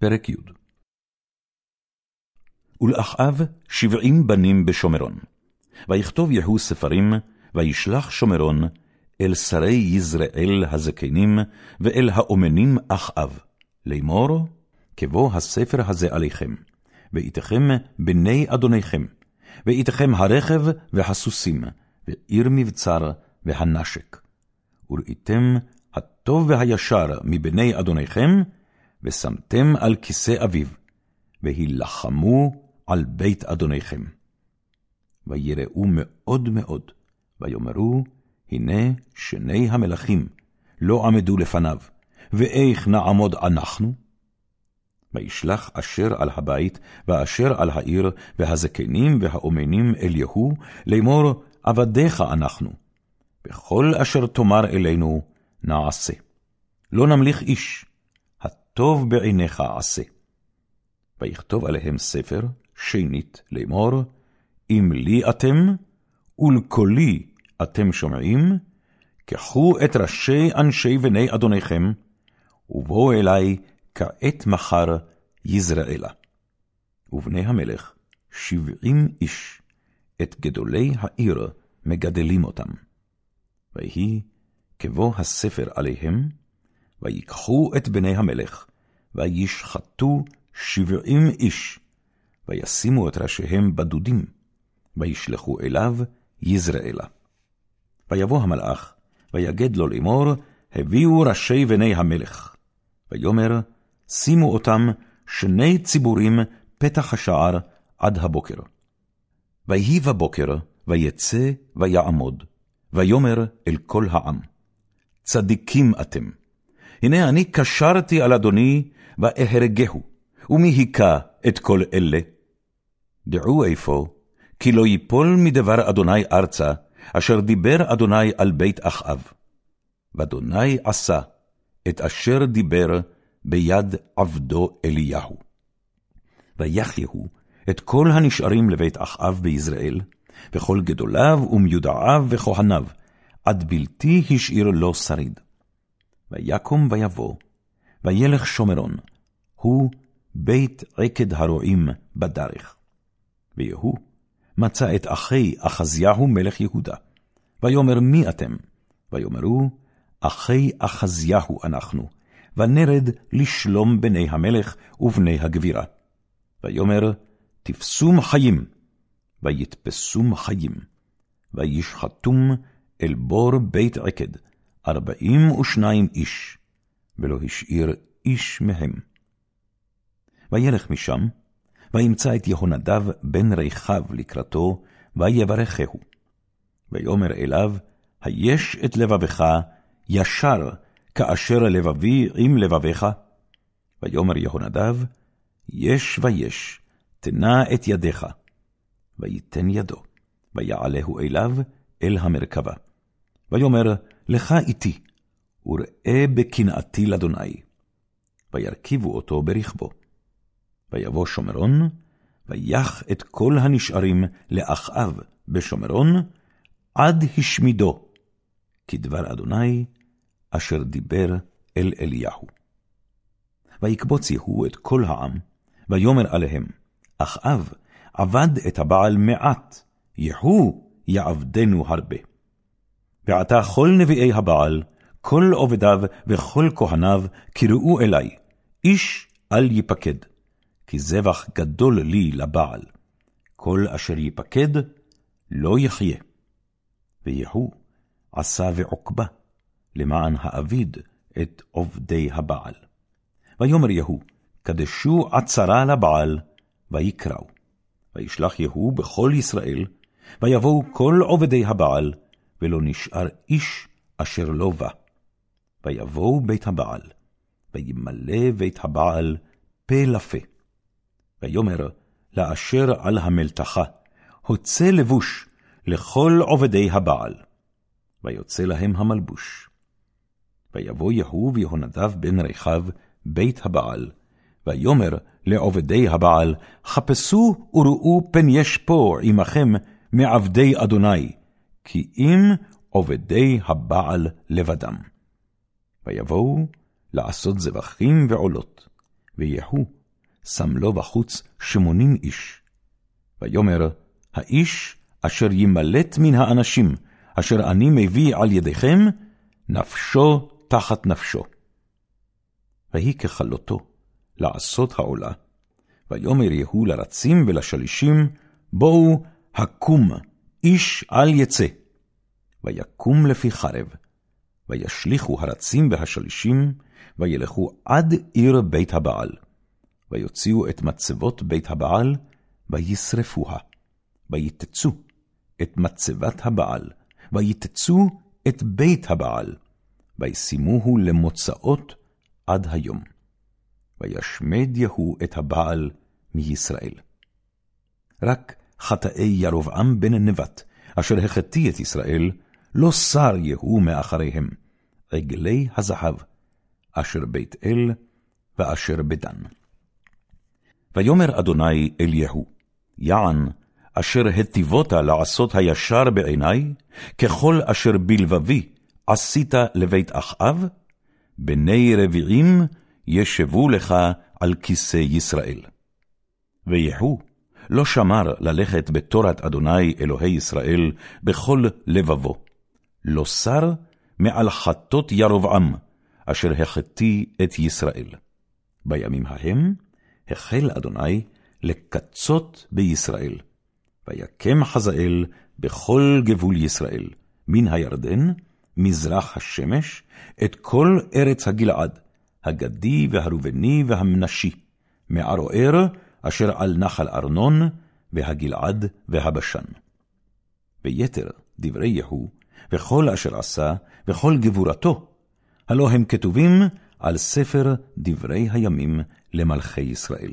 פרק י. ולאחאב שבעים בנים בשומרון. ויכתוב יהוא ספרים, וישלח שומרון אל שרי יזרעאל הזקנים, ואל האומנים אחאב, לאמור, כבוא הספר הזה עליכם, ואיתכם בני אדוניכם, ואיתכם הרכב והסוסים, ועיר מבצר והנשק. וראיתם הטוב והישר מבני אדוניכם, ושמתם על כיסא אביו, והילחמו על בית אדוניכם. ויראו מאוד מאוד, ויאמרו, הנה שני המלכים לא עמדו לפניו, ואיך נעמוד אנחנו? וישלח אשר על הבית, ואשר על העיר, והזקנים והאומנים אל יהוא, לאמור, עבדיך אנחנו. וכל אשר תאמר אלינו, נעשה. לא נמליך איש, הטוב בעיניך עשה. ויכתוב עליהם ספר, שנית לאמור, אם לי אתם, ולקולי אתם שומעים, קחו את ראשי אנשי בני אדוניכם, ובואו אלי כעת מחר יזרעאלה. ובני המלך, שבעים איש, את גדולי העיר מגדלים אותם. ויהי כבוא הספר עליהם, ויקחו את בני המלך, וישחטו שבעים איש, וישימו את ראשיהם בדודים, וישלחו אליו יזרעאלה. ויבוא המלאך, ויגד לו לאמור, הביאו ראשי בני המלך. ויאמר, שימו אותם שני ציבורים פתח השער עד הבוקר. ויהי בבוקר, ויצא ויעמוד, ויאמר אל כל העם, צדיקים אתם, הנה אני קשרתי על אדוני, ואהרגהו, ומי היכה את כל אלה? דעו איפה, כי לא יפול מדבר אדוני ארצה, אשר דיבר אדוני על בית אחאב. ואדוני עשה את אשר דיבר ביד עבדו אליהו. ויחייהו את כל הנשארים לבית אחאב ביזרעאל, וכל גדוליו ומיודעיו וכהניו, עד בלתי השאיר לו שריד. ויקום ויבוא, וילך שומרון, הוא בית עקד הרועים בדרך. ויהוא מצא את אחי אחזיהו מלך יהודה, ויאמר מי אתם? ויאמרו, אחי אחזיהו אנחנו, ונרד לשלום בני המלך ובני הגבירה. ויאמר, תפסום חיים, ויתפסום חיים, וישחטום אל בור בית עקד, ארבעים ושניים איש, ולא השאיר איש מהם. וילך משם, וימצא את יהונדב בן ריחב לקראתו, ויברכהו. ויאמר אליו, היש את לבבך ישר כאשר לבבי עם לבביך? ויאמר יהונדב, יש ויש, תנה את ידיך. ויתן ידו, ויעלהו אליו אל המרכבה. ויאמר, לך איתי, וראה בקנאתי לאדוני. וירכיבו אותו ברכבו. ויבוא שומרון, ויח את כל הנשארים לאחאב בשומרון, עד השמידו, כדבר אדוני, אשר דיבר אל אליהו. ויקבוץ יהוא את כל העם, ויאמר עליהם, אחאב עבד את הבעל מעט, יהוא יעבדנו הרבה. ועתה כל נביאי הבעל, כל עובדיו וכל כהניו, קראו אלי, איש אל יפקד, כי זבח גדול לי לבעל. כל אשר יפקד, לא יחיה. ויהוא עשה ועוקבה, למען האביד את עובדי הבעל. ויאמר יהוא, קדשו עצרה לבעל, ויקראו. וישלח יהוא בכל ישראל, ויבואו כל עובדי הבעל, ולא נשאר איש אשר לא בא. ויבואו בית הבעל, וימלא בית הבעל פה לפה. ויאמר לאשר על המלתחה, הוצא לבוש לכל עובדי הבעל. ויוצא להם המלבוש. ויבוא יהוא ויהונדב בן רחב בית הבעל, ויאמר לעובדי הבעל, חפשו וראו פן יש פה עמכם מעבדי אדוני, כי אם עובדי הבעל לבדם. ויבואו לעשות זבחים ועולות, ויהוא שם לו בחוץ שמונים איש. ויאמר, האיש אשר ימלט מן האנשים, אשר אני מביא על ידיכם, נפשו תחת נפשו. ויהי ככלותו לעשות העולה. ויאמר יהוא לרצים ולשלישים, בואו הקום, איש אל יצא. ויקום לפי חרב, וישליכו הרצים והשלישים, וילכו עד עיר בית הבעל. ויוציאו את מצבות בית הבעל, וישרפוה. ויתצו את מצבת הבעל, ויתצו את בית הבעל, וישימוהו למוצאות עד היום. וישמד יהוא את הבעל מישראל. רק חטאי ירבעם בן נבט, אשר החטיא את ישראל, לא שר יהוא מאחריהם, עגלי הזהב, אשר בית אל ואשר בדן. ויאמר אדוני אל יהוא, יען, אשר היטיבות לעשות הישר בעיני, ככל אשר בלבבי עשית לבית אחאב, בני רביעים ישבו לך על כיסא ישראל. ויהוא לא שמר ללכת בתורת אדוני אלוהי ישראל בכל לבבו, לא שר מעל חטות ירבעם, אשר החטיא את ישראל. בימים ההם החל אדוני לקצות בישראל, ויקם חזאל בכל גבול ישראל, מן הירדן, מזרח השמש, את כל ארץ הגלעד, הגדי והראובני והמנשי, מערוער אשר על נחל ארנון, והגלעד והבשן. ויתר דברי יהוא, וכל אשר עשה, וכל גבורתו, הלא הם כתובים על ספר דברי הימים למלכי ישראל.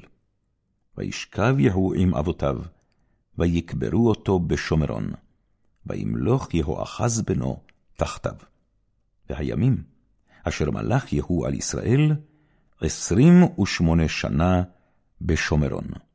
וישכב יהוא עם אבותיו, ויקברו אותו בשומרון, וימלוך יהואחז בנו תחתיו. והימים אשר מלך יהוא על ישראל, עשרים ושמונה שנה בשומרון.